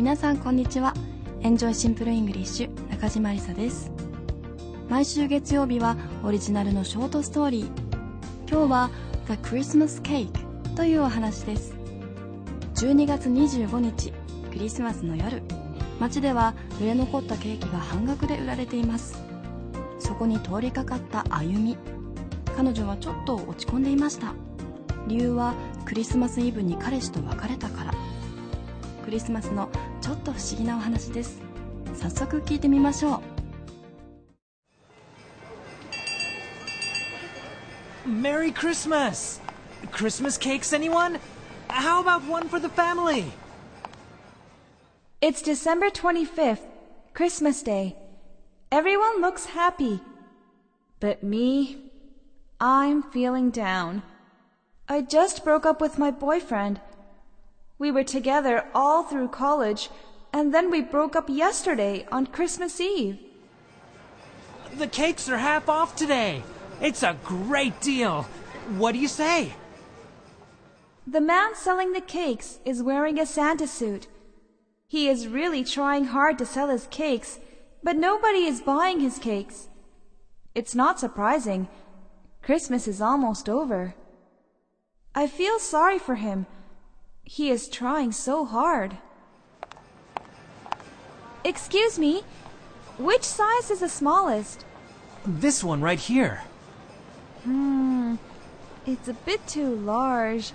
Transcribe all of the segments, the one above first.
皆さんこんにちは。エンジョイシンプルイングリッシュ中島りさです。毎週月曜日はオリジナルのショートストーリー。今日は The Christmas Cake というお話です。12月25日クリスマスの夜。街では売れ残ったケーキが半額で売られています。そこに通りかかったあゆみ。彼女はちょっと落ち込んでいました。理由はクリスマスイブに彼氏と別れたから。クリスマスのちょっと不思議なお話です早速聞いてみましょう Merry Christmas! Christmas cakes, anyone? How about one for the family? It's December 25th, Christmas Day. Everyone looks happy. But me, I'm feeling down. I just broke up with my boyfriend. we were together all through college, and then we broke up yesterday on Christmas Eve. The cakes are half off today. It's a great deal. What do you say? The man selling the cakes is wearing a Santa suit. He is really trying hard to sell his cakes, but nobody is buying his cakes. It's not surprising. Christmas is almost over. I feel sorry for him. He is trying so hard. Excuse me, which size is the smallest? This one right here. Hmm, it's a bit too large.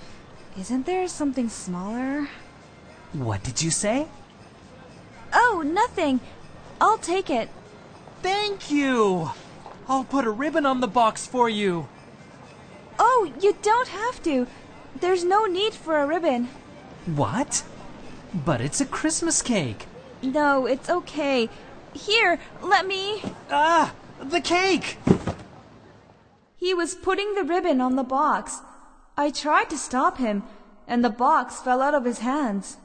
Isn't there something smaller? What did you say? Oh, nothing. I'll take it. Thank you. I'll put a ribbon on the box for you. Oh, you don't have to. There's no need for a ribbon. What? But it's a Christmas cake. No, it's okay. Here, let me. Ah, the cake! He was putting the ribbon on the box. I tried to stop him, and the box fell out of his hands.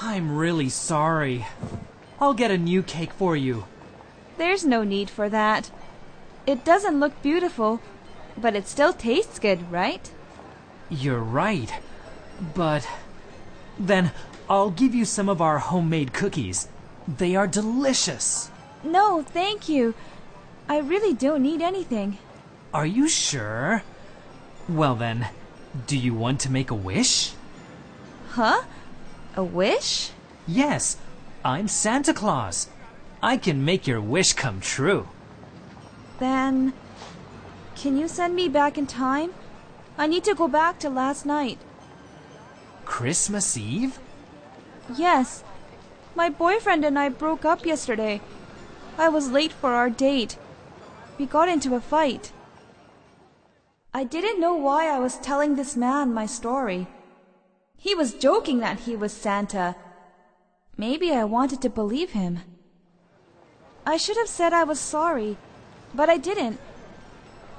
I'm really sorry. I'll get a new cake for you. There's no need for that. It doesn't look beautiful, but it still tastes good, right? You're right. But then I'll give you some of our homemade cookies. They are delicious. No, thank you. I really don't need anything. Are you sure? Well then, do you want to make a wish? Huh? A wish? Yes, I'm Santa Claus. I can make your wish come true. Then, can you send me back in time? I need to go back to last night. Christmas Eve? Yes. My boyfriend and I broke up yesterday. I was late for our date. We got into a fight. I didn't know why I was telling this man my story. He was joking that he was Santa. Maybe I wanted to believe him. I should have said I was sorry, but I didn't.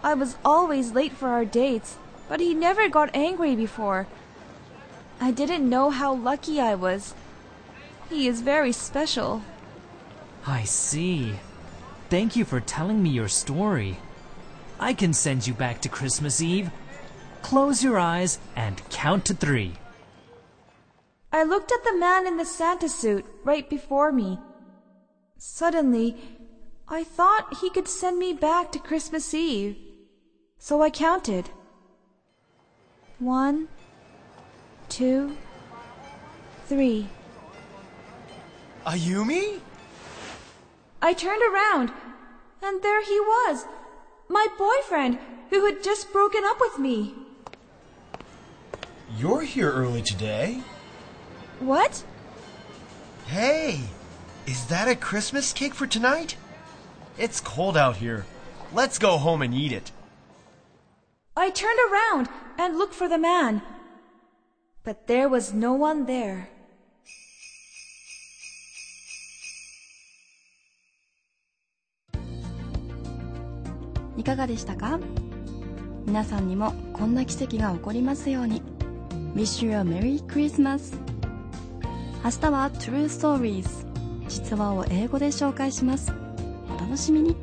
I was always late for our dates, but he never got angry before. I didn't know how lucky I was. He is very special. I see. Thank you for telling me your story. I can send you back to Christmas Eve. Close your eyes and count to three. I looked at the man in the Santa suit right before me. Suddenly, I thought he could send me back to Christmas Eve. So I counted. One, two, three. Ayumi? I turned around, and there he was, my boyfriend, who had just broken up with me. You're here early today. What? Hey, is that a Christmas cake for tonight? It's cold out here. Let's go home and eat it. I turned around and looked for the man, but there was no one there. いかがでしたか皆さんにもこんな奇跡が起こりますように Wish you a Merry Christmas 明日は True Stories 実話を英語で紹介しますお楽しみに